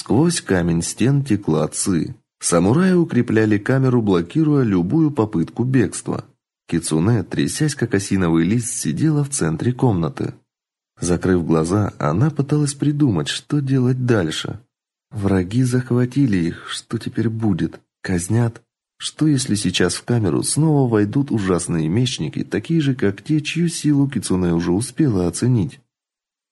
Сквозь камень стен текла ци. Самураи укрепляли камеру, блокируя любую попытку бегства. Кицуне, трясясь как осиновый лист, сидела в центре комнаты. Закрыв глаза, она пыталась придумать, что делать дальше. Враги захватили их, что теперь будет? Казнят? Что если сейчас в камеру снова войдут ужасные мечники, такие же, как те, чью силу Кицуне уже успела оценить?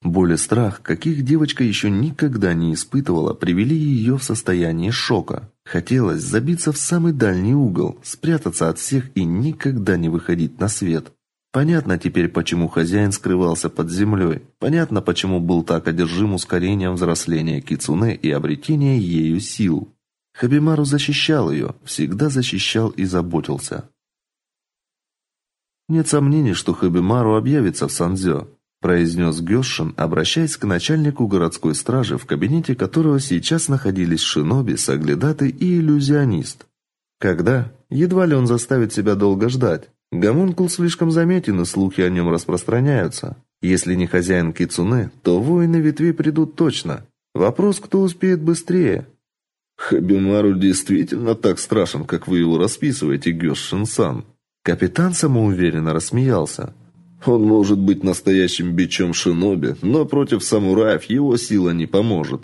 Боль и страх, каких девочка еще никогда не испытывала, привели ее в состояние шока. Хотелось забиться в самый дальний угол, спрятаться от всех и никогда не выходить на свет. Понятно теперь, почему хозяин скрывался под землей. Понятно, почему был так одержим ускорением взросления кицунэ и обретения ею сил. Хабимару защищал ее, всегда защищал и заботился. Нет сомнений, что Хабимару объявится в Сандзё произнес Гёшин, обращаясь к начальнику городской стражи, в кабинете которого сейчас находились шиноби, соглядатый и иллюзионист. Когда? Едва ли он заставит себя долго ждать. Гомункул слишком заметен, и слухи о нем распространяются. Если не хозяин Кицуне, то воины ветви придут точно. Вопрос, кто успеет быстрее. Хабимару действительно так страшен, как вы его расписываете, Гёшин-сан. Капитан самоуверенно рассмеялся. Он может быть настоящим бичом шиноби, но против самураев его сила не поможет.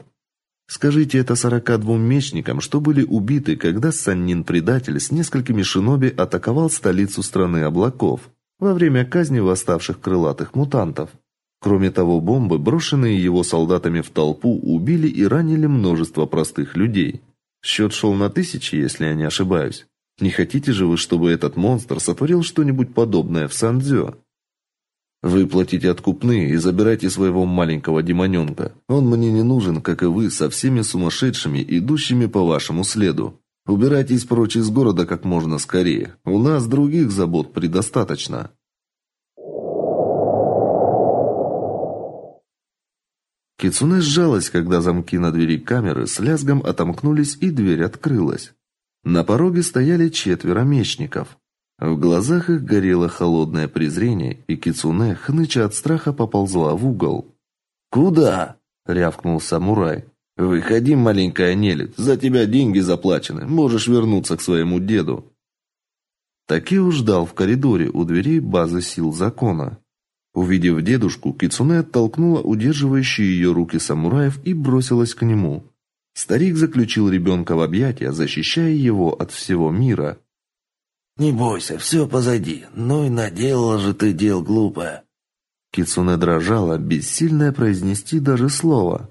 Скажите это сорока двум мечникам, что были убиты, когда Саннин-предатель с несколькими шиноби атаковал столицу страны облаков во время казни восставших крылатых мутантов. Кроме того, бомбы, брошенные его солдатами в толпу, убили и ранили множество простых людей. Счет шел на тысячи, если я не ошибаюсь. Не хотите же вы, чтобы этот монстр сотворил что-нибудь подобное в Сандзё? Вы платите откупные и забирайте своего маленького демоненка. Он мне не нужен, как и вы, со всеми сумасшедшими, идущими по вашему следу. Убирайтесь прочь из города как можно скорее. У нас других забот предостаточно. Кицуне сжалась, когда замки на двери камеры с лязгом отомкнулись и дверь открылась. На пороге стояли четверо мечников. В глазах их горело холодное презрение, и кицунэ, хныча от страха, поползла в угол. "Куда?" рявкнул самурай. "Выходи, маленькая нелюдь, за тебя деньги заплачены, можешь вернуться к своему деду". Такео ждал в коридоре у дверей базы сил закона. Увидев дедушку, Кицунэ оттолкнула удерживающие ее руки самураев и бросилась к нему. Старик заключил ребенка в объятия, защищая его от всего мира. Не бойся, все позади. Ну и наделала же ты дел глупое. Кицуне дрожала, бессильная произнести даже слово.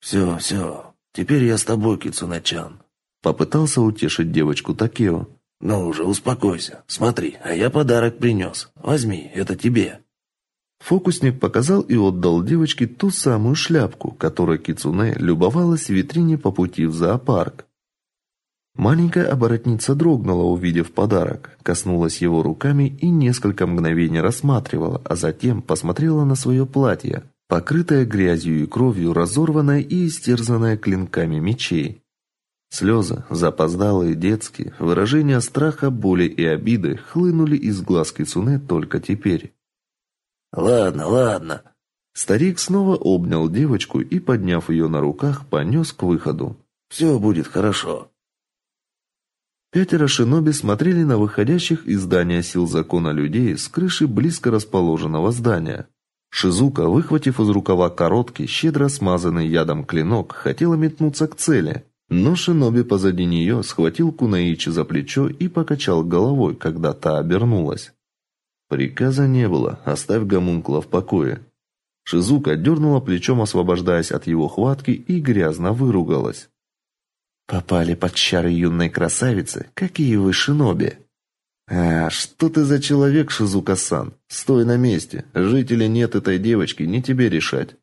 «Все, все. Теперь я с тобой, Кицуне-чан. Попытался утешить девочку Такео. Ну уже успокойся. Смотри, а я подарок принес. Возьми, это тебе. Фокусник показал и отдал девочке ту самую шляпку, которой Кицуне любовалась в витрине по пути в зоопарк. Маленькая оборотница дрогнула, увидев подарок, коснулась его руками и несколько мгновений рассматривала, а затем посмотрела на свое платье, покрытое грязью и кровью, разорванное и истерзанное клинками мечей. Слезы, запоздалые, детские, выражения страха, боли и обиды хлынули из глаз Кицуне только теперь. «Ладно, ладно». Старик снова обнял девочку и, подняв ее на руках, понес к выходу. «Все будет хорошо». Пятеро шиноби смотрели на выходящих из здания сил закона людей с крыши близко расположенного здания. Шизука, выхватив из рукава короткий, щедро смазанный ядом клинок, хотела метнуться к цели, но шиноби позади нее схватил Кунаичи за плечо и покачал головой, когда та обернулась. Приказа не было, оставь гомункула в покое. Шизука дернула плечом, освобождаясь от его хватки, и грязно выругалась. Попали под чары юной красавицы, какие вы шиноби. А, что ты за человек, Шизука-сан? Стой на месте. Жить нет этой девочки, не тебе решать.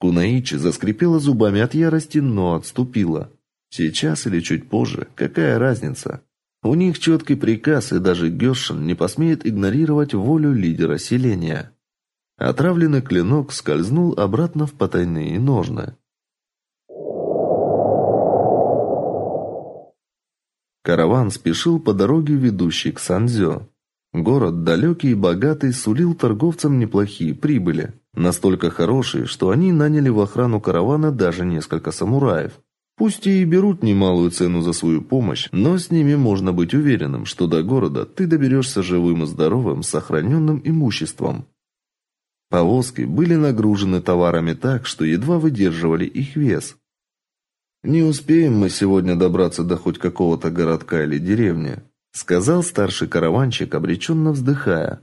Кунаичи заскрипела зубами от ярости, но отступила. Сейчас или чуть позже, какая разница? У них четкий приказ, и даже Гёшин не посмеет игнорировать волю лидера селения. Отравленный клинок скользнул обратно в потайные ножны. Караван спешил по дороге, ведущей к Санзё. Город, далекий и богатый, сулил торговцам неплохие прибыли. Настолько хорошие, что они наняли в охрану каравана даже несколько самураев. Пусть и берут немалую цену за свою помощь, но с ними можно быть уверенным, что до города ты доберешься живым и здоровым, сохраненным имуществом. Повозки были нагружены товарами так, что едва выдерживали их вес. Не успеем мы сегодня добраться до хоть какого-то городка или деревни, сказал старший караванщик, обреченно вздыхая.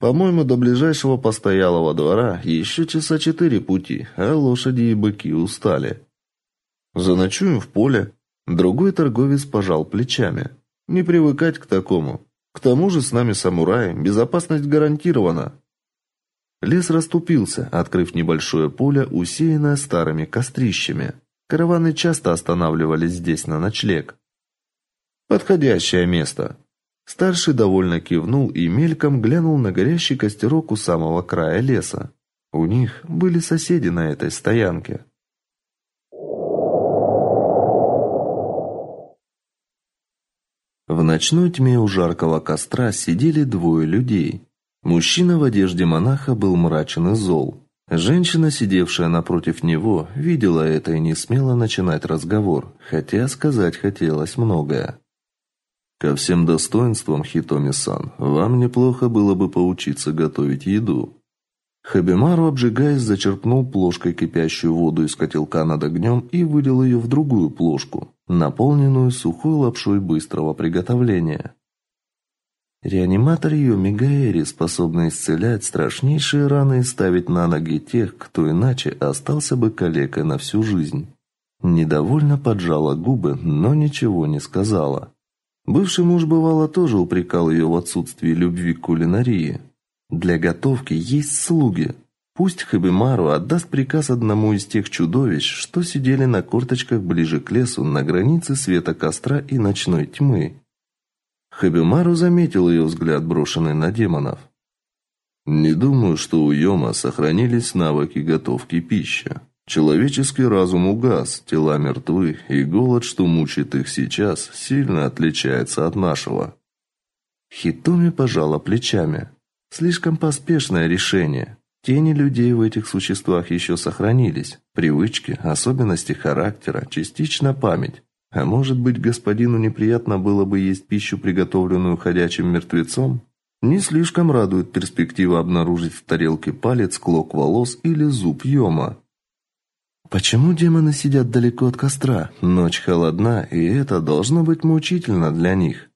По-моему, до ближайшего постоялого двора еще часа четыре пути, а лошади и быки устали. Заночуем в поле. Другой торговец пожал плечами. Не привыкать к такому. К тому же с нами самураи, безопасность гарантирована. Лес расступился, открыв небольшое поле, усеянное старыми кострищами. Караваны часто останавливались здесь на ночлег. Подходящее место, Старший довольно кивнул и мельком глянул на горящий костерок у самого края леса. У них были соседи на этой стоянке. В ночной тьме у жаркого костра сидели двое людей. Мужчина в одежде монаха был мрачен и зол. Женщина, сидевшая напротив него, видела это и не смела начинать разговор, хотя сказать хотелось многое. Ко всем достоинствам, Хитоми-сан, вам неплохо было бы поучиться готовить еду. Хабимару, обжигаясь, зачерпнул плошкой кипящую воду из котелка над огнем и вылил ее в другую плошку, наполненную сухой лапшой быстрого приготовления. Реаниматор Йоми Гаэри способный исцелять страшнейшие раны и ставить на ноги тех, кто иначе остался бы калекой на всю жизнь. Недовольно поджала губы, но ничего не сказала. Бывший муж бывало тоже упрекал ее в отсутствии любви к кулинарии. Для готовки есть слуги. Пусть Хабимару отдаст приказ одному из тех чудовищ, что сидели на корточках ближе к лесу на границе света костра и ночной тьмы. Хабимару заметил ее взгляд, брошенный на демонов. Не думаю, что у Йома сохранились навыки готовки пищи. Человеческий разум угас, тела мертвы, и голод, что мучает их сейчас, сильно отличается от нашего. Хитоми пожала плечами. Слишком поспешное решение. Тени людей в этих существах еще сохранились. Привычки, особенности характера, частично память. А может быть, господину неприятно было бы есть пищу, приготовленную ходячим мертвецом? Не слишком радует перспектива обнаружить в тарелке палец, клок волос или зуб йома. Почему демоны сидят далеко от костра? Ночь холодна, и это должно быть мучительно для них.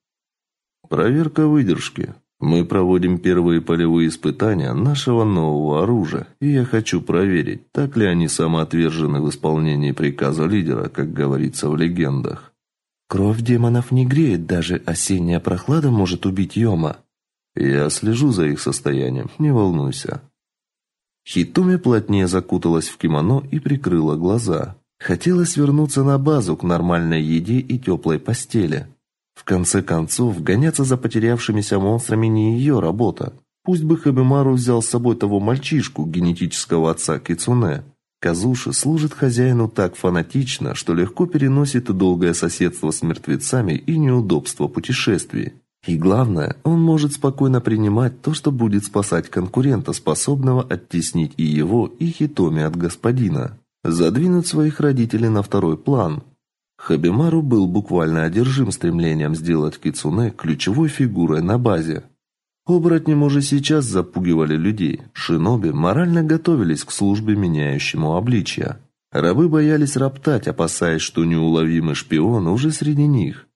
Проверка выдержки. Мы проводим первые полевые испытания нашего нового оружия, и я хочу проверить, так ли они самоотвержены в исполнении приказа лидера, как говорится в легендах. Кровь демонов не греет, даже осенняя прохлада может убить Йома. Я слежу за их состоянием, не волнуйся. Хитуми плотнее закуталась в кимоно и прикрыла глаза. Хотелось вернуться на базу к нормальной еде и теплой постели. В конце концов, гоняться за потерявшимися монстрами не ее работа. Пусть бы Хабимару взял с собой того мальчишку, генетического отца Кицуне. Казуши служит хозяину так фанатично, что легко переносит долгое соседство с мертвецами и неудобства путешествий. И главное, он может спокойно принимать то, что будет спасать конкурента, способного оттеснить и его, и Хитоми от господина. Задвинуть своих родителей на второй план. Хабимару был буквально одержим стремлением сделать Кицуне ключевой фигурой на базе. Оборотни уже сейчас запугивали людей. Шиноби морально готовились к службе меняющему обличья. Рабы боялись роптать, опасаясь, что неуловимый шпион уже среди них.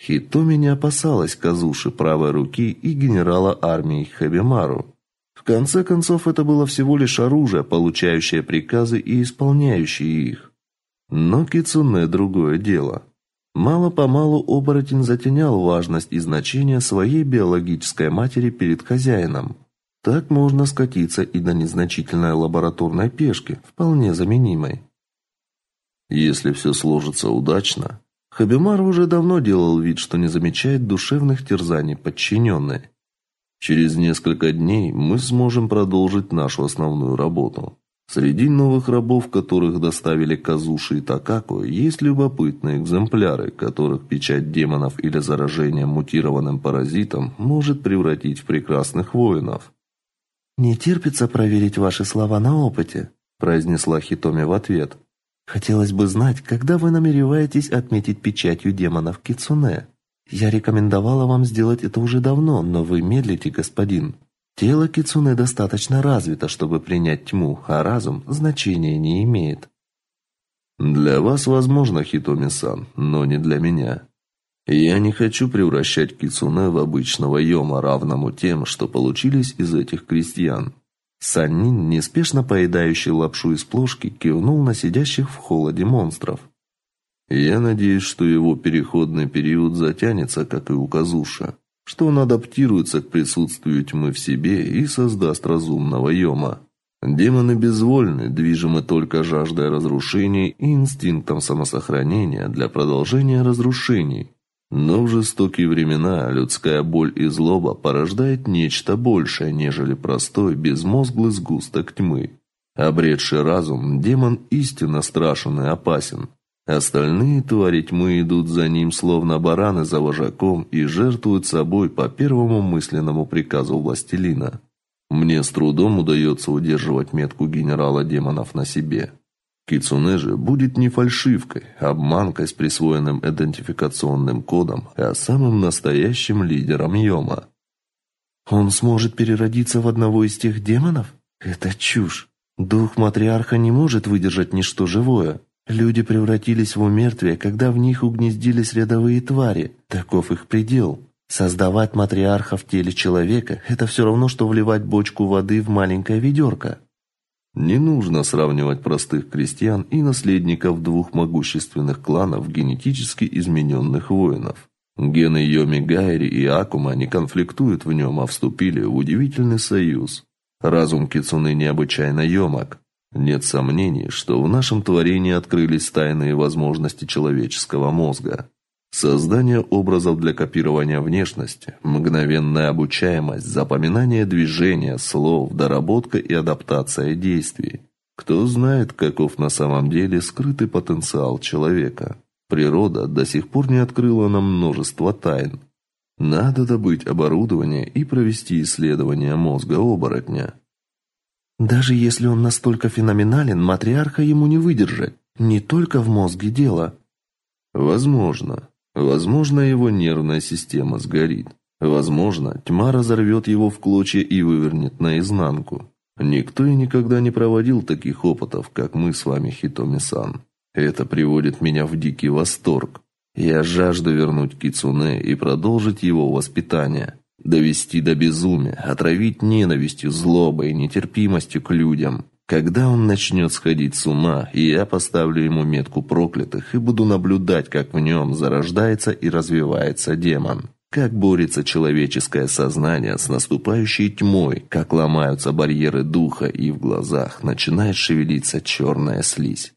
Хитоми не опасалась Казуши правой руки и генерала армии Хабимару. В конце концов, это было всего лишь оружие, получающее приказы и исполняющее их. Но Кицуне другое дело. Мало-помалу оборотень затенял важность и значение своей биологической матери перед хозяином. Так можно скатиться и до незначительной лабораторной пешки, вполне заменимой. Если все сложится удачно, Хабимар уже давно делал вид, что не замечает душевных терзаний подчиненной. Через несколько дней мы сможем продолжить нашу основную работу. Среди новых рабов, которых доставили Казуши и Такако, есть любопытные экземпляры, которых печать демонов или заражение мутированным паразитом может превратить в прекрасных воинов. Не терпится проверить ваши слова на опыте, произнесла Хитоми в ответ. Хотелось бы знать, когда вы намереваетесь отметить печатью демонов Кицуне. Я рекомендовала вам сделать это уже давно, но вы медлите, господин. Тело Кицуне достаточно развито, чтобы принять тьму, а разум значения не имеет. Для вас возможно, Хитоми-сан, но не для меня. Я не хочу превращать кицунэ в обычного йома, равному тем, что получились из этих крестьян. Саннин, неспешно поедающий лапшу из плошки, кивнул на сидящих в холоде монстров. Я надеюсь, что его переходный период затянется, как и у Казуша, что он адаптируется к присутствию тьмы в себе и создаст разумного йома. Демоны безвольны, движимы только жаждой разрушений и инстинктом самосохранения для продолжения разрушений. Но в жестокие времена людская боль и злоба порождает нечто большее, нежели простой безмозглый сгусток тьмы. Обретший разум, демон истинно страшен и опасен. Остальные твари тьмы идут за ним, словно бараны за вожаком, и жертвуют собой по первому мысленному приказу властелина. Мне с трудом удается удерживать метку генерала демонов на себе. Кицуне же будет не фальшивкой, обманкой с присвоенным идентификационным кодом, а самым настоящим лидером Йома. Он сможет переродиться в одного из тех демонов? Это чушь. Дух матриарха не может выдержать ничто живое. Люди превратились в умертвие, когда в них угнездились рядовые твари. Таков их предел. Создавать матриарха в теле человека – это все равно, что вливать бочку воды в маленькое ведерко. Не нужно сравнивать простых крестьян и наследников двух могущественных кланов генетически измененных воинов. Гены Йоми Гайри и Акума не конфликтуют в нем, а вступили в удивительный союз. Разум Кицуны необычайно емок. Нет сомнений, что в нашем творении открылись тайные возможности человеческого мозга. Создание образов для копирования внешности, мгновенная обучаемость, запоминание движения, слов, доработка и адаптация действий. Кто знает, каков на самом деле скрытый потенциал человека. Природа до сих пор не открыла нам множество тайн. Надо добыть оборудование и провести исследование мозга оборотня. Даже если он настолько феноменален, матриарха ему не выдержать. Не только в мозге дело. Возможно. Возможно, его нервная система сгорит. Возможно, тьма разорвет его в клочья и вывернет наизнанку. Никто и никогда не проводил таких опытов, как мы с вами, Хитоми-сан. Это приводит меня в дикий восторг. Я жажду вернуть Кицуне и продолжить его воспитание. Довести до безумия, отравить ненавистью, злобой и нетерпимостью к людям. Когда он начнет сходить с ума, я поставлю ему метку проклятых и буду наблюдать, как в нем зарождается и развивается демон. Как борется человеческое сознание с наступающей тьмой, как ломаются барьеры духа и в глазах начинает шевелиться черная слизь.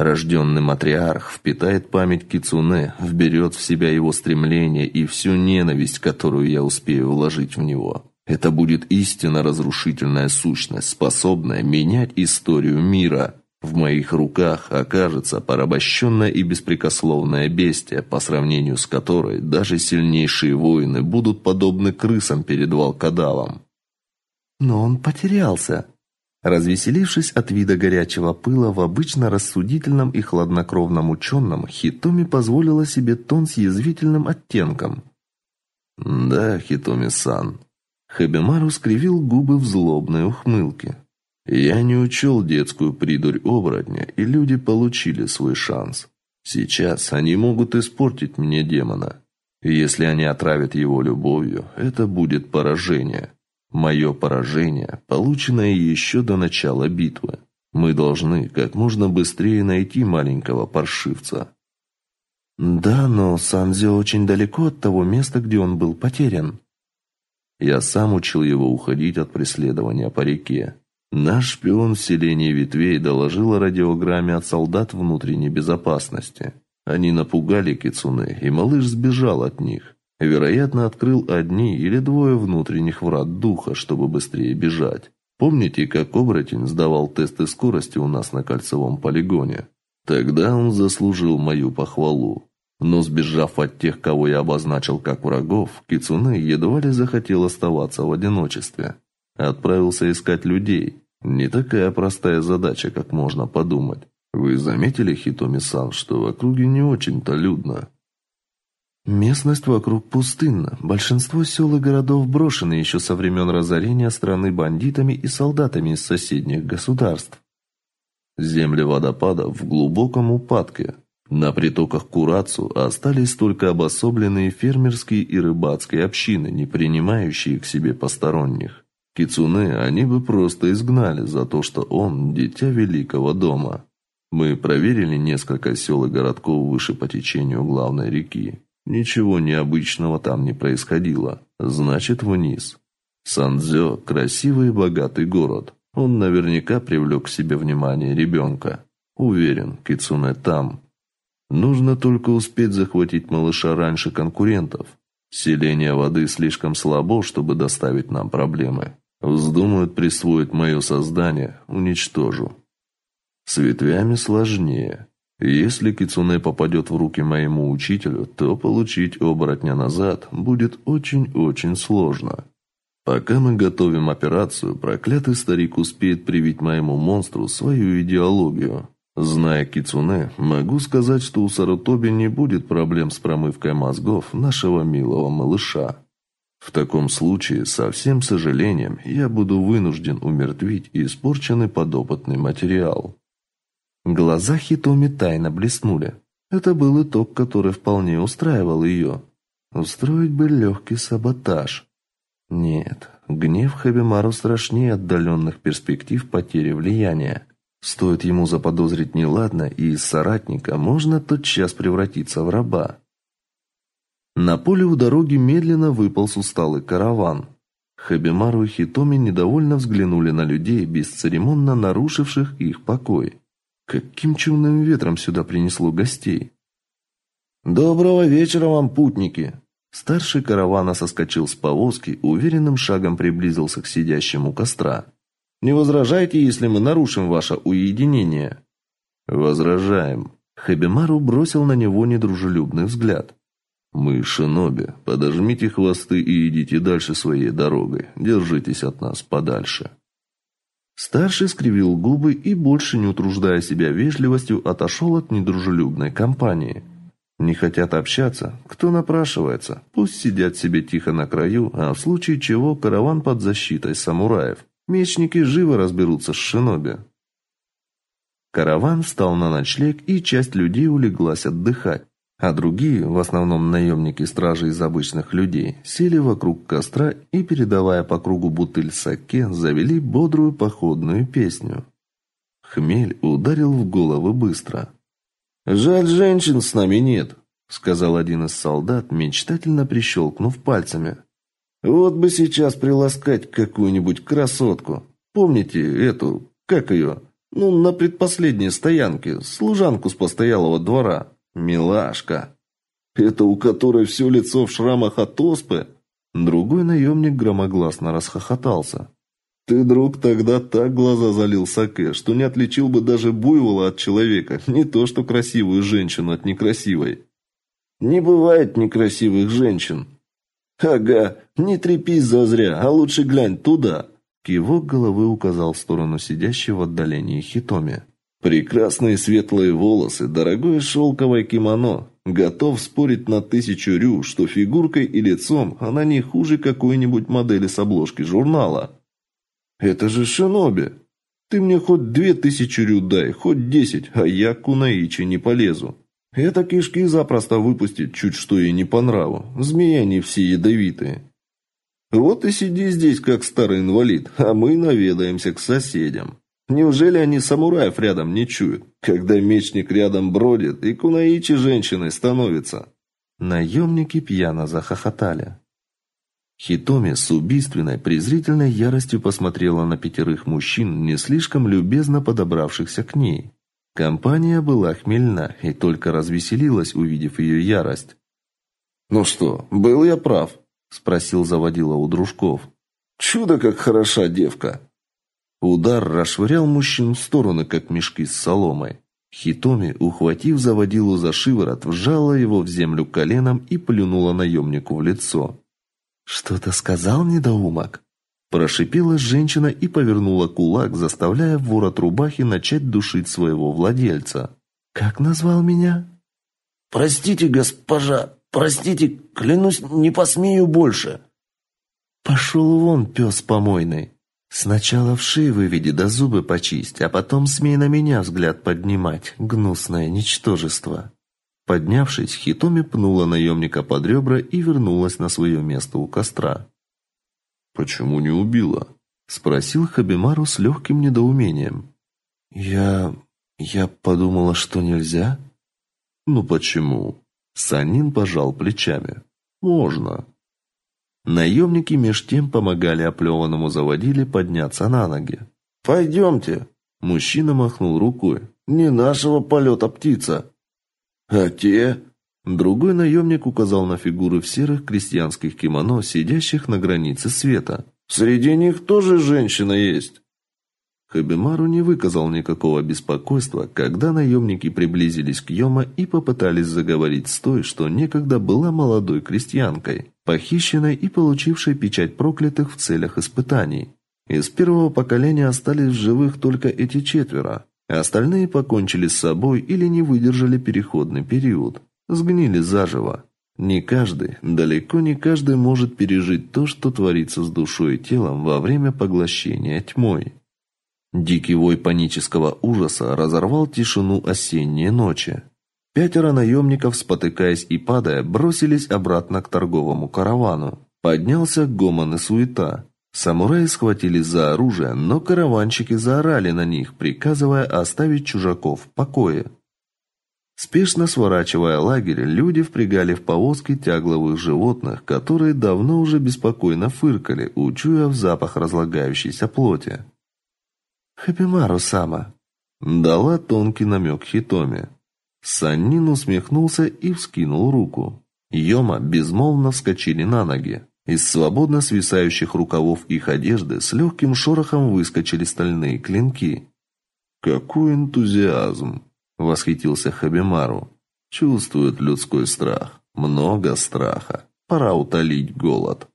Рожденный матриарх впитает память Кицуне, вберет в себя его стремления и всю ненависть, которую я успею вложить в него. Это будет истинно разрушительная сущность, способная менять историю мира. В моих руках окажется порабощенное и беспрекословное бестие, по сравнению с которой даже сильнейшие воины будут подобны крысам перед волкодавом. Но он потерялся. Развеселившись от вида горячего пыла в обычно рассудительном и хладнокровном ученом, Хитоми позволила себе тон с язвительным оттенком. «Да, Хитоми-сан, Хабимару скривил губы в злобной ухмылке. Я не учел детскую придурь оборотня, и люди получили свой шанс. Сейчас они могут испортить мне демона. Если они отравят его любовью, это будет поражение. Мое поражение, полученное еще до начала битвы. Мы должны как можно быстрее найти маленького паршивца. Да, но Санзио очень далеко от того места, где он был потерян. Я сам учил его уходить от преследования по реке. Наш шпион в селении Ветвей доложил о радиограмме от солдат внутренней безопасности. Они напугали Кицуне, и малыш сбежал от них. Вероятно, открыл одни или двое внутренних врат духа, чтобы быстрее бежать. Помните, как оборотень сдавал тесты скорости у нас на кольцевом полигоне? Тогда он заслужил мою похвалу. Но сбежав от тех, кого я обозначил как врагов, Кицуне едва ли захотел оставаться в одиночестве. Отправился искать людей. Не такая простая задача, как можно подумать. Вы заметили, Хитоми-сан, что в округе не очень-то людно? Местность вокруг пустынна. Большинство сел и городов брошены еще со времен разорения страны бандитами и солдатами из соседних государств. Земли водопада в глубоком упадке. На притоках Курацу остались только обособленные фермерские и рыбацкие общины, не принимающие к себе посторонних. Кицуне они бы просто изгнали за то, что он дитя великого дома. Мы проверили несколько сел и городков выше по течению главной реки. Ничего необычного там не происходило. Значит, вниз. Сандзё – красивый и богатый город. Он наверняка привлек к себе внимание ребенка. Уверен, Кицуне там. Нужно только успеть захватить малыша раньше конкурентов. Селение воды слишком слабо, чтобы доставить нам проблемы. Вздумают присвоить мое создание, уничтожу. С ветвями сложнее. Если кицунэ попадет в руки моему учителю, то получить оборотня назад будет очень-очень сложно. Пока мы готовим операцию, проклятый старик успеет привить моему монстру свою идеологию. Зная кицунэ, могу сказать, что у Сарутоби не будет проблем с промывкой мозгов нашего милого малыша. В таком случае, со всем сожалением, я буду вынужден умертвить испорченный подопытный материал. Глаза Хитоми тайно блеснули. Это был итог, который вполне устраивал ее. Устроить бы легкий саботаж. Нет, гнев Хабимару страшнее отдаленных перспектив потери влияния. Стоит ему заподозрить неладно, и из соратника можно тотчас превратиться в раба. На поле у дороги медленно выполз усталый караван. Хабимару и Хитоми недовольно взглянули на людей, бесцеремонно нарушивших их покой. Каким чумным ветром сюда принесло гостей? Доброго вечера вам, путники. Старший каравана соскочил с повозки, уверенным шагом приблизился к сидящему костра. Не возражайте, если мы нарушим ваше уединение. Возражаем. Хабимару бросил на него недружелюбный взгляд. Мы шиноби, подожмите хвосты и идите дальше своей дорогой. Держитесь от нас подальше. Старший скривил губы и, больше не утруждая себя вежливостью, отошел от недружелюбной компании. Не хотят общаться? Кто напрашивается? Пусть сидят себе тихо на краю, а в случае чего караван под защитой самураев. Мечники живо разберутся с шиноби. Караван встал на ночлег, и часть людей улеглась отдыхать а другие, в основном наемники стражи из обычных людей, сели вокруг костра и, передавая по кругу бутыль саке, завели бодрую походную песню. Хмель ударил в головы быстро. «Жаль, женщин с нами нет», — сказал один из солдат, мечтательно прищелкнув пальцами. «Вот бы сейчас приласкать какую-нибудь красотку. Помните эту, как ее? Ну, на предпоследней стоянке, служанку с постоялого двора». Милашка. Это у которой все лицо в шрамах от оспы? Другой наемник громогласно расхохотался. Ты, друг, тогда так глаза залил саке, что не отличил бы даже буйвола от человека, не то что красивую женщину от некрасивой. Не бывает некрасивых женщин. Ага, не трепись зазря, а лучше глянь туда. Кивок головы указал в сторону сидящего в отдалении Хитоми. Прекрасные светлые волосы, дорогое шелковое кимоно. Готов спорить на тысячу рю, что фигуркой и лицом она не хуже какой-нибудь модели с обложки журнала. Это же шиноби. Ты мне хоть две тысячи рю дай, хоть десять, а я к Кунаичи не полезу. Это кишки запросто выпустит, чуть что ей не по нраву. Змеи они все ядовитые. Вот и сиди здесь, как старый инвалид, а мы наведаемся к соседям. Неужели они самураев рядом не чуют, когда мечник рядом бродит и кунаичи женщиной становится? Наемники пьяно захохотали. Хитоми с убийственной, презрительной яростью посмотрела на пятерых мужчин, не слишком любезно подобравшихся к ней. Компания была хмельна и только развеселилась, увидев ее ярость. «Ну что, был я прав?» – спросил заводила у дружков. «Чудо, как хороша девка!» Удар расшвырял мужчин в стороны, как мешки с соломой. Хитоми, ухватив заводилу за шиворот, вжала его в землю коленом и плюнула наемнику в лицо. «Что-то сказал недоумок?» Прошипела женщина и повернула кулак, заставляя ворот рубахи начать душить своего владельца. «Как назвал меня?» «Простите, госпожа, простите, клянусь, не посмею больше». «Пошел вон, пес помойный. Сначала в шею выведи да зубы почисть, а потом смей на меня взгляд поднимать, гнусное ничтожество». Поднявшись, Хитоми пнула наемника под ребра и вернулась на свое место у костра. «Почему не убила?» – спросил Хабимару с легким недоумением. «Я... я подумала, что нельзя». «Ну почему?» Санин пожал плечами. «Можно». Наемники меж тем помогали оплеванному заводиле подняться на ноги. «Пойдемте!» Мужчина махнул рукой. «Не нашего полета птица!» А те? Другой наемник указал на фигуры в серых крестьянских кимоно, сидящих на границе света. Среди них тоже женщина есть. Хабимару не выказал никакого беспокойства, когда наемники приблизились к Йома и попытались заговорить с той, что некогда была молодой крестьянкой, похищенной и получившей печать проклятых в целях испытаний. Из первого поколения остались в живых только эти четверо, Остальные покончили с собой или не выдержали переходный период. Сгнили заживо. Не каждый, далеко не каждый может пережить то, что творится с душой и телом во время поглощения тьмой. Дикий вой панического ужаса разорвал тишину осенней ночи. Пятеро наемников, спотыкаясь и падая, бросились обратно к торговому каравану. Поднялся гомон и суета. Самураи схватились за оружие, но караванщики заорали на них, приказывая оставить чужаков в покое. Спешно сворачивая лагерь, люди впрягали в повозки тягловых животных, которые давно уже беспокойно фыркали, учуя в запах разлагающейся плоти. «Хапимару-сама», — дала тонкий намек Хитоми. Саннин усмехнулся и вскинул руку. Йома безмолвно вскочили на ноги. Из свободно свисающих рукавов их одежды с легким шорохом выскочили стальные клинки. «Какой энтузиазм!» – восхитился Хабимару. «Чувствует людской страх. Много страха. Пора утолить голод».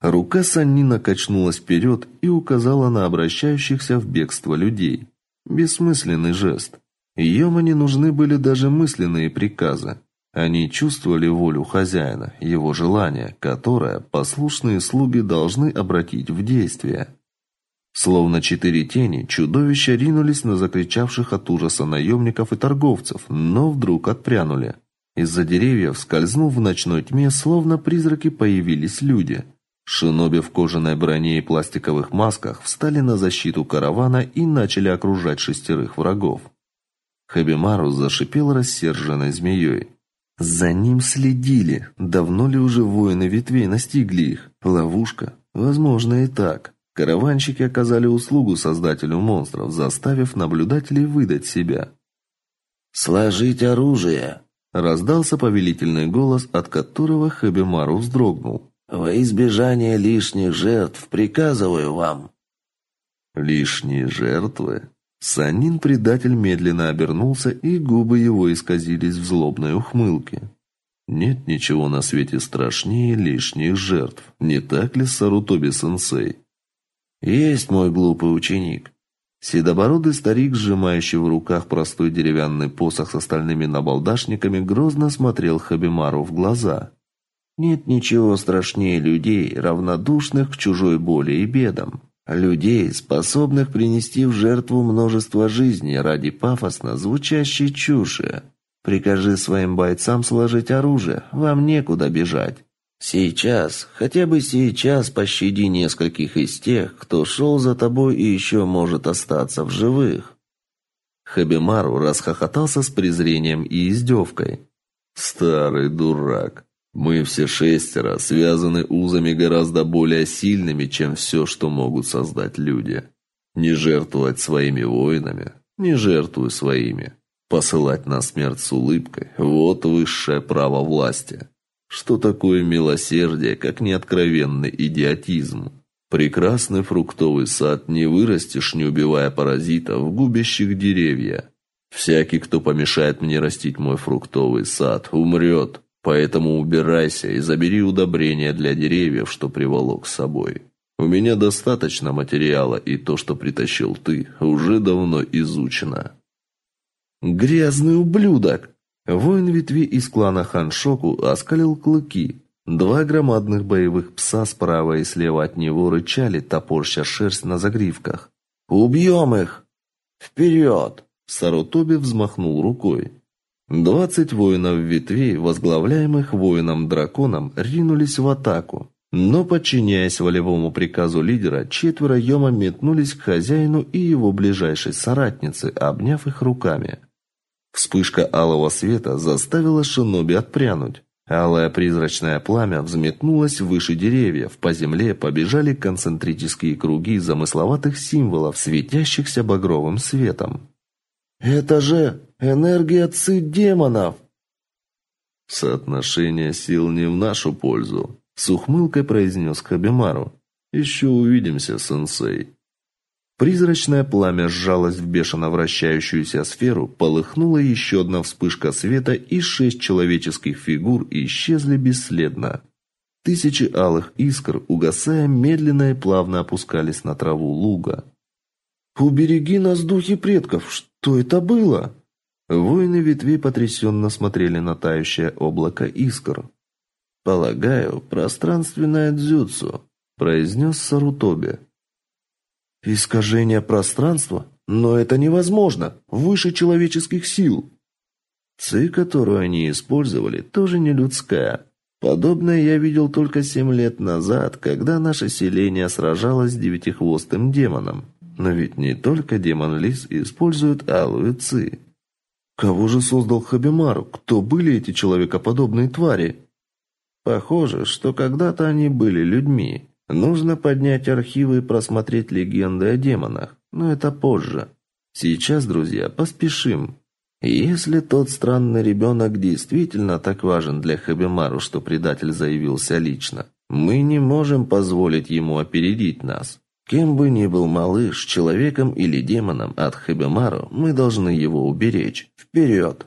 Рука Саннина качнулась вперед и указала на обращающихся в бегство людей. Бессмысленный жест. Йома не нужны были даже мысленные приказы. Они чувствовали волю хозяина, его желание, которое послушные слуги должны обратить в действие. Словно четыре тени, чудовища ринулись на закричавших от ужаса наемников и торговцев, но вдруг отпрянули. Из-за деревьев, скользнув в ночной тьме, словно призраки появились люди. Шиноби в кожаной броне и пластиковых масках встали на защиту каравана и начали окружать шестерых врагов. Хабимару зашипел рассерженной змеей. За ним следили. Давно ли уже воины ветвей настигли их? Ловушка? Возможно и так. Караванщики оказали услугу создателю монстров, заставив наблюдателей выдать себя. «Сложить оружие!» Раздался повелительный голос, от которого Хабимару вздрогнул. «Во избежание лишних жертв приказываю вам!» «Лишние жертвы?» Санин-предатель медленно обернулся, и губы его исказились в злобной ухмылке. Нет ничего на свете страшнее лишних жертв. Не так ли, Сарутоби-сенсей? Есть мой глупый ученик. Седобородый старик, сжимающий в руках простой деревянный посох с остальными набалдашниками, грозно смотрел Хабимару в глаза. Нет ничего страшнее людей, равнодушных к чужой боли и бедам. Людей, способных принести в жертву множество жизней ради пафосно звучащей чуши. Прикажи своим бойцам сложить оружие, вам некуда бежать. Сейчас, хотя бы сейчас пощади нескольких из тех, кто шел за тобой и еще может остаться в живых. Хабимару расхохотался с презрением и издевкой. Старый дурак. Мы все шестеро связаны узами гораздо более сильными, чем все, что могут создать люди. Не жертвовать своими воинами, не жертвуй своими. Посылать на смерть с улыбкой – вот высшее право власти. Что такое милосердие, как неоткровенный идиотизм? Прекрасный фруктовый сад не вырастешь, не убивая паразитов, губящих деревья. Всякий, кто помешает мне растить мой фруктовый сад, умрет. Поэтому убирайся и забери удобрения для деревьев, что приволок с собой. У меня достаточно материала, и то, что притащил ты, уже давно изучено. Грязный ублюдок. Воин ветви из клана Ханшоку оскалил клыки. Два громадных боевых пса справа и слева от него рычали, топорща шерсть на загривках. «Убьем их!» «Вперед!» Сарутоби взмахнул рукой. Двадцать воинов ветвей, возглавляемых воином-драконом, ринулись в атаку. Но, подчиняясь волевому приказу лидера, четверо Йома метнулись к хозяину и его ближайшей соратнице, обняв их руками. Вспышка алого света заставила шиноби отпрянуть. Алое призрачное пламя взметнулось выше деревьев, по земле побежали концентрические круги замысловатых символов, светящихся багровым светом. «Это же энергия ци демонов!» «Соотношение сил не в нашу пользу», — с ухмылкой произнес Хабимару. «Еще увидимся, сенсей». Призрачное пламя сжалось в бешено вращающуюся сферу, полыхнула еще одна вспышка света, и шесть человеческих фигур исчезли бесследно. Тысячи алых искр, угасая, медленно и плавно опускались на траву луга. «Убереги нас, духи предков! Что это было?» Воины ветви потрясенно смотрели на тающее облако искр. «Полагаю, пространственное дзюцу», – произнес Сарутоби. Искажение пространства? Но это невозможно. Выше человеческих сил. Ци, которую они использовали, тоже не людская. Подобное я видел только семь лет назад, когда наше селение сражалось с девятихвостым демоном. Но ведь не только демон-лис использует алую ци. Кого же создал Хабимару? Кто были эти человекоподобные твари? Похоже, что когда-то они были людьми. Нужно поднять архивы и просмотреть легенды о демонах, но это позже. Сейчас, друзья, поспешим. Если тот странный ребенок действительно так важен для Хабимару, что предатель заявился лично, мы не можем позволить ему опередить нас. Кем бы ни был малыш, человеком или демоном от Хабимару, мы должны его уберечь. Вперед!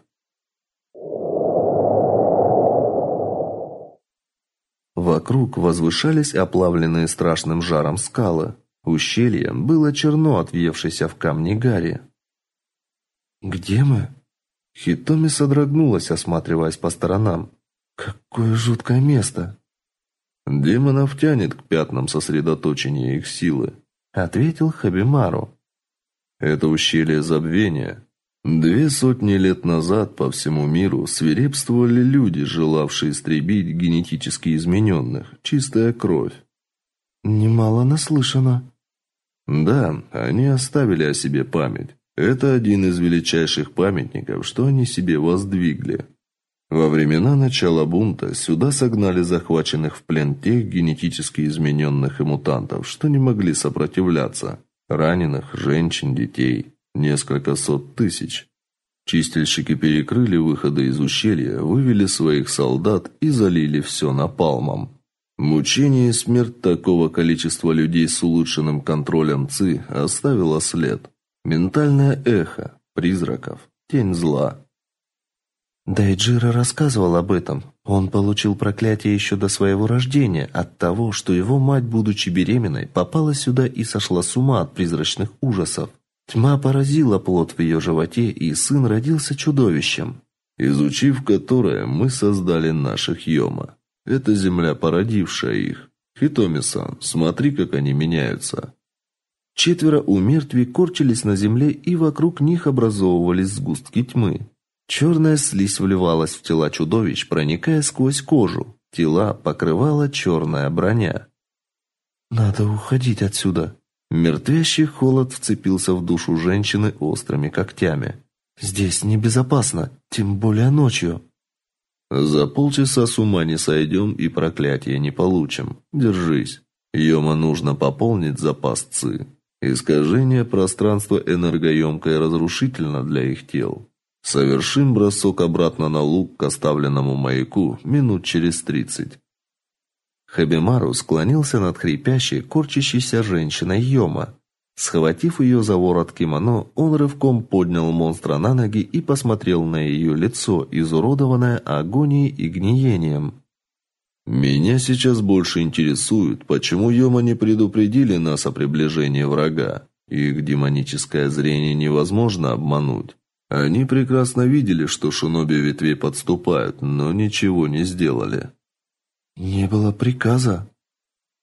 Вокруг возвышались оплавленные страшным жаром скалы. Ущелье было черно от въевшейся в камни гари. «Где мы?» Хитоми содрогнулась, осматриваясь по сторонам. «Какое жуткое место!» «Демонов тянет к пятнам сосредоточения их силы», — ответил Хабимару. «Это ущелье забвения. Две сотни лет назад по всему миру свирепствовали люди, желавшие истребить генетически измененных, чистая кровь. Немало наслышано. Да, они оставили о себе память. Это один из величайших памятников, что они себе воздвигли. Во времена начала бунта сюда согнали захваченных в плен тех генетически измененных и мутантов, что не могли сопротивляться. Раненых, женщин, детей. Несколько сот тысяч. Чистильщики перекрыли выходы из ущелья, вывели своих солдат и залили все напалмом. Мучение и смерть такого количества людей с улучшенным контролем ЦИ оставило след. Ментальное эхо, призраков, тень зла. Дайджира рассказывал об этом. Он получил проклятие еще до своего рождения от того, что его мать, будучи беременной, попала сюда и сошла с ума от призрачных ужасов. Тьма поразила плод в ее животе, и сын родился чудовищем, изучив которое мы создали наших Йома. Это земля, породившая их. Хитоми-сан, смотри, как они меняются. Четверо у мертвей корчились на земле, и вокруг них образовывались сгустки тьмы. Черная слизь вливалась в тела чудовищ, проникая сквозь кожу. Тела покрывала черная броня. «Надо уходить отсюда», Мертвящий холод вцепился в душу женщины острыми когтями. «Здесь небезопасно, тем более ночью». «За полчаса с ума не сойдем и проклятие не получим. Держись. Йома нужно пополнить запас ЦИ. Искажение пространства энергоемко и разрушительно для их тел. Совершим бросок обратно на луг к оставленному маяку минут через тридцать. Хабимару склонился над хрипящей, корчащейся женщиной Йома. Схватив ее за ворот кимоно, он рывком поднял монстра на ноги и посмотрел на ее лицо, изуродованное агонией и гниением. Меня сейчас больше интересует, почему Йома не предупредили нас о приближении врага. Их демоническое зрение невозможно обмануть. Они прекрасно видели, что шиноби ветвей подступают, но ничего не сделали. Не было приказа.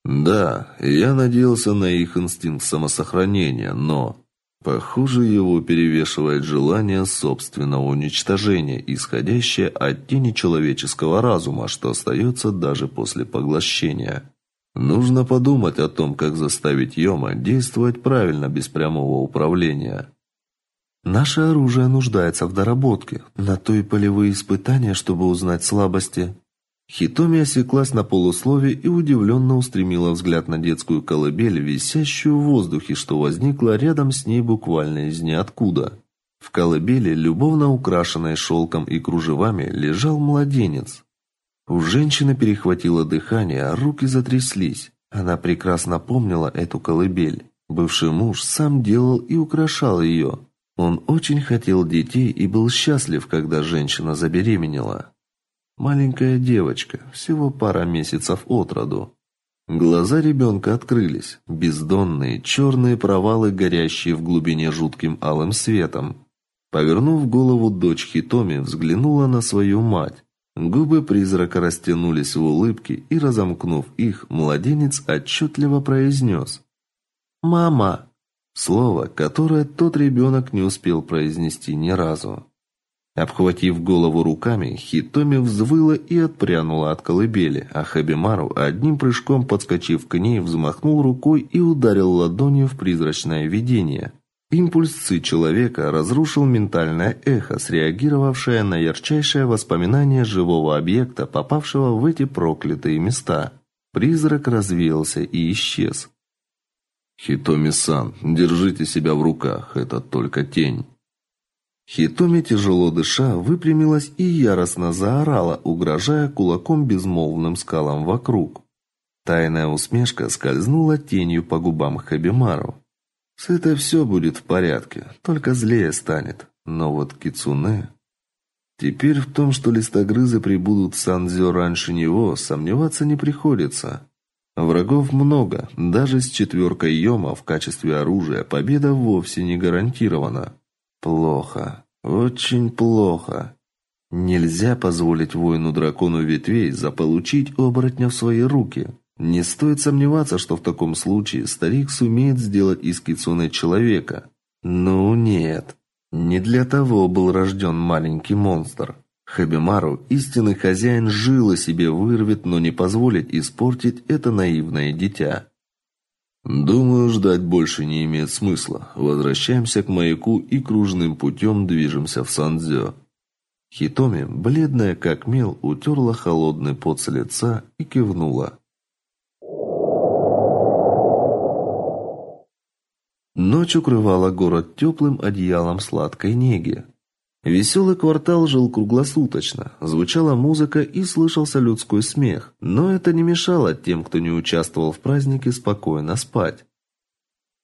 Да, я надеялся на их инстинкт самосохранения, но похоже, его перевешивает желание собственного уничтожения, исходящее от тени человеческого разума, что остается даже после поглощения. Нужно подумать о том, как заставить Йома действовать правильно без прямого управления. Наше оружие нуждается в доработке. На то и полевые испытания, чтобы узнать слабости. Хитоми осеклась на полуслове и удивленно устремила взгляд на детскую колыбель, висящую в воздухе, что возникла рядом с ней буквально из ниоткуда. В колыбели, любовно украшенной шелком и кружевами, лежал младенец. У женщины перехватило дыхание, а руки затряслись. Она прекрасно помнила эту колыбель. Бывший муж сам делал и украшал ее. Он очень хотел детей и был счастлив, когда женщина забеременела. Маленькая девочка, всего пара месяцев от роду. Глаза ребенка открылись, бездонные черные провалы, горящие в глубине жутким алым светом. Повернув голову, дочь Хитоми взглянула на свою мать. Губы призрака растянулись в улыбке, и разомкнув их, младенец отчетливо произнес: "Мама". Слово, которое тот ребенок не успел произнести ни разу. Обхватив голову руками, Хитоми взвыла и отпрянула от колыбели, а Хабимару, одним прыжком подскочив к ней, взмахнул рукой и ударил ладонью в призрачное видение. Импульс ци человека разрушил ментальное эхо, среагировавшее на ярчайшее воспоминание живого объекта, попавшего в эти проклятые места. Призрак развеялся и исчез. Хитоми-сан, держите себя в руках, это только тень. Хитоми, тяжело дыша, выпрямилась и яростно заорала, угрожая кулаком безмолвным скалам вокруг. Тайная усмешка скользнула тенью по губам Хабимару. С этой все будет в порядке, только злее станет. Но вот Кицуне... Теперь в том, что листогрызы прибудут в Санзё раньше него, сомневаться не приходится. Врагов много, даже с четверкой Йома в качестве оружия победа вовсе не гарантирована. Плохо, очень плохо. Нельзя позволить воину-дракону ветвей заполучить оборотня в свои руки. Не стоит сомневаться, что в таком случае старик сумеет сделать из кицуне человека. Ну нет, не для того был рожден маленький монстр. Хабимару, истинный хозяин, жило себе вырвет, но не позволит испортить это наивное дитя. Думаю, ждать больше не имеет смысла. Возвращаемся к маяку и кружным путем движемся в Сандзё. Хитоми, бледная как мел, утерла холодный пот с лица и кивнула. Ночь укрывала город теплым одеялом сладкой неги. Веселый квартал жил круглосуточно, звучала музыка и слышался людской смех, но это не мешало тем, кто не участвовал в празднике, спокойно спать.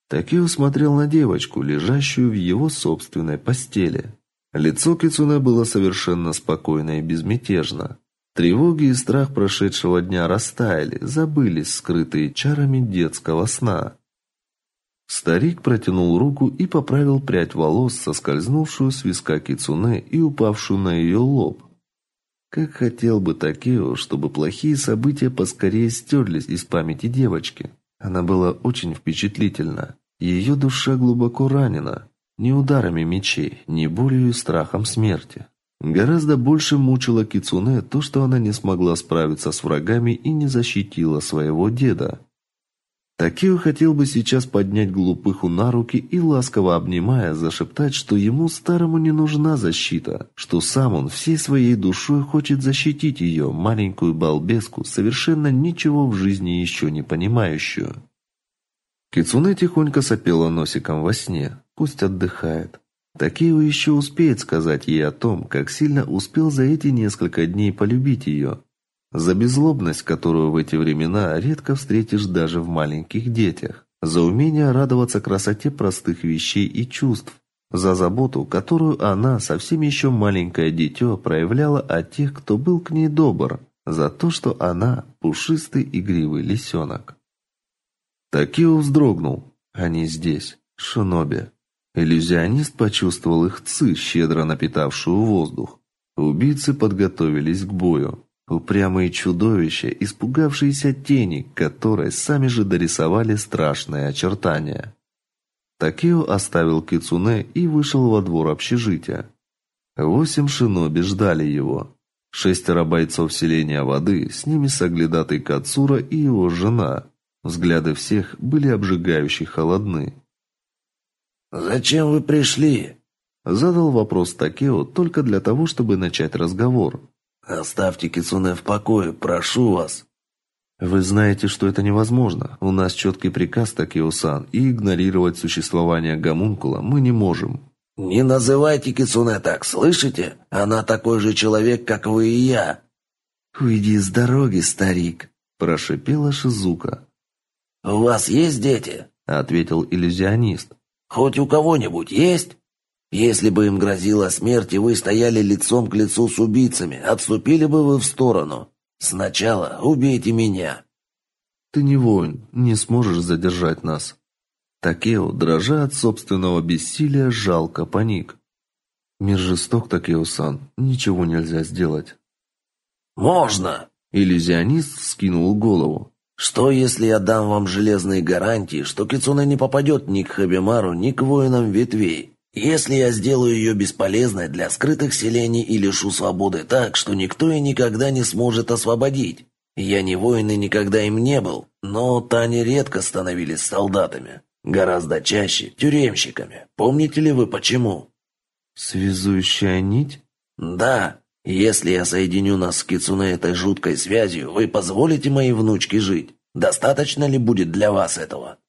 Такио смотрел на девочку, лежащую в его собственной постели. Лицо Кицуне было совершенно спокойно и безмятежно. Тревоги и страх прошедшего дня растаяли, забылись скрытые чарами детского сна. Старик протянул руку и поправил прядь волос, соскользнувшую с виска кицуне и упавшую на ее лоб. Как хотел бы Такео, чтобы плохие события поскорее стерлись из памяти девочки. Она была очень впечатлительна. Ее душа глубоко ранена. Не ударами мечей, не болью и страхом смерти. Гораздо больше мучило Кицуне то, что она не смогла справиться с врагами и не защитила своего деда. Такио хотел бы сейчас поднять глупыху на руки и, ласково обнимая, зашептать, что ему старому не нужна защита, что сам он всей своей душой хочет защитить ее, маленькую балбеску, совершенно ничего в жизни еще не понимающую. Кицуне тихонько сопела носиком во сне, пусть отдыхает. Такио еще успеет сказать ей о том, как сильно успел за эти несколько дней полюбить ее, за беззлобность, которую в эти времена редко встретишь даже в маленьких детях. За умение радоваться красоте простых вещей и чувств. За заботу, которую она, совсем еще маленькое дитё, проявляла о тех, кто был к ней добр. за то, что она пушистый игривый лисенок. Такио вздрогнул. Они здесь, шиноби. Иллюзионист почувствовал их ци, щедро напитавшую воздух. Убийцы подготовились к бою. Упрямые чудовища, испугавшиеся тени, которые сами же дорисовали страшные очертания. Такео оставил кицуне и вышел во двор общежития. Восемь шиноби ждали его. Шестеро бойцов селения воды, с ними соглядатый Кацура и его жена. Взгляды всех были обжигающе холодны. «Зачем вы пришли?» Задал вопрос Такео только для того, чтобы начать разговор. «Оставьте Кицуне в покое, прошу вас». «Вы знаете, что это невозможно. У нас четкий приказ Такео-сан, и игнорировать существование гомункула мы не можем». «Не называйте Кицуне так, слышите? Она такой же человек, как вы и я». «Уйди с дороги, старик», – прошипела Шизука. «У вас есть дети?» – ответил иллюзионист. «Хоть у кого-нибудь есть?» Если бы им грозила смерть, и вы стояли лицом к лицу с убийцами, отступили бы вы в сторону. Сначала убейте меня. Ты не воин, не сможешь задержать нас. Такео, дрожа от собственного бессилия, жалко паник. Мир жесток, Такео-сан, ничего нельзя сделать. Можно. Иллюзионист скинул голову. Что, если я дам вам железные гарантии, что Кицуне не попадет ни к Хабимару, ни к воинам ветвей? Если я сделаю ее бесполезной для скрытых селений и лишу свободы так, что никто и никогда не сможет освободить. Я не воин и никогда им не был, но тани редко становились солдатами. Гораздо чаще тюремщиками. Помните ли вы почему? Связующая нить? Да. Если я соединю нас с Кицуне этой жуткой связью, вы позволите моей внучке жить? Достаточно ли будет для вас этого?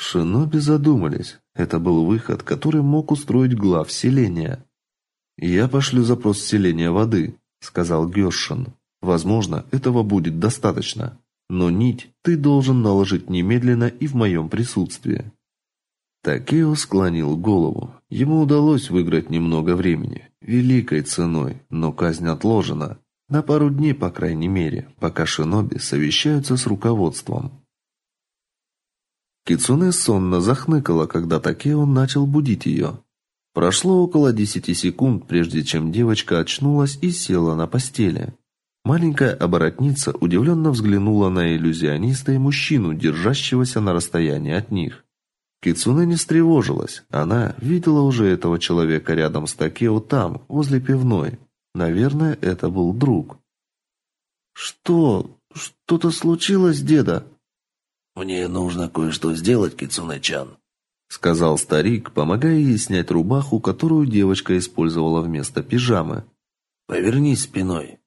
Шиноби задумались. Это был выход, который мог устроить глав селения. «Я пошлю запрос селения воды», — сказал Гершин. «Возможно, этого будет достаточно. Но нить ты должен наложить немедленно и в моем присутствии». Такео склонил голову. Ему удалось выиграть немного времени. Великой ценой, но казнь отложена. На пару дней, по крайней мере, пока шиноби совещаются с руководством. Кицуне сонно захныкала, когда Такео начал будить ее. Прошло около десяти секунд, прежде чем девочка очнулась и села на постели. Маленькая оборотница удивленно взглянула на иллюзиониста и мужчину, держащегося на расстоянии от них. Кицуне не встревожилась. Она видела уже этого человека рядом с Такео там, возле пивной. Наверное, это был друг. «Что? Что-то случилось, деда?» «Мне нужно кое-что сделать, Кицунэ-чан», — сказал старик, помогая ей снять рубаху, которую девочка использовала вместо пижамы. «Повернись спиной».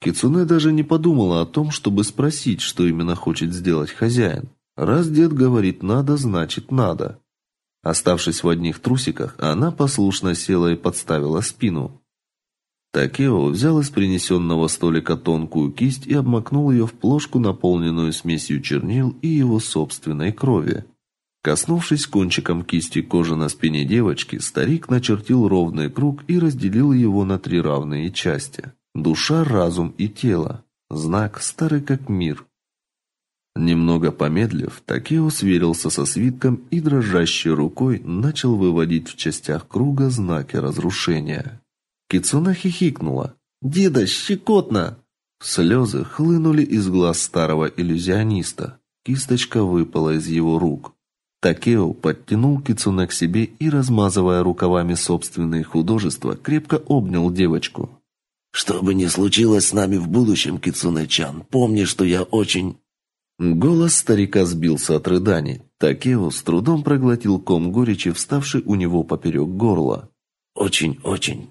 Кицуне даже не подумала о том, чтобы спросить, что именно хочет сделать хозяин. Раз дед говорит «надо», значит «надо». Оставшись в одних трусиках, она послушно села и подставила спину. Такео взял из принесенного столика тонкую кисть и обмакнул ее в плошку, наполненную смесью чернил и его собственной крови. Коснувшись кончиком кисти кожи на спине девочки, старик начертил ровный круг и разделил его на три равные части: душа, разум и тело. Знак старый как мир. Немного помедлив, Такео сверился со свитком и дрожащей рукой начал выводить в частях круга знаки разрушения. Кицуна хихикнула. «Деда, щекотно!» Слезы хлынули из глаз старого иллюзиониста. Кисточка выпала из его рук. Такео подтянул Кицуне к себе и, размазывая рукавами собственные художества, крепко обнял девочку. «Что бы ни случилось с нами в будущем, Кицуне-чан, помни, что я очень...» Голос старика сбился от рыданий. Такео с трудом проглотил ком горечи, вставший у него поперек горла. «Очень-очень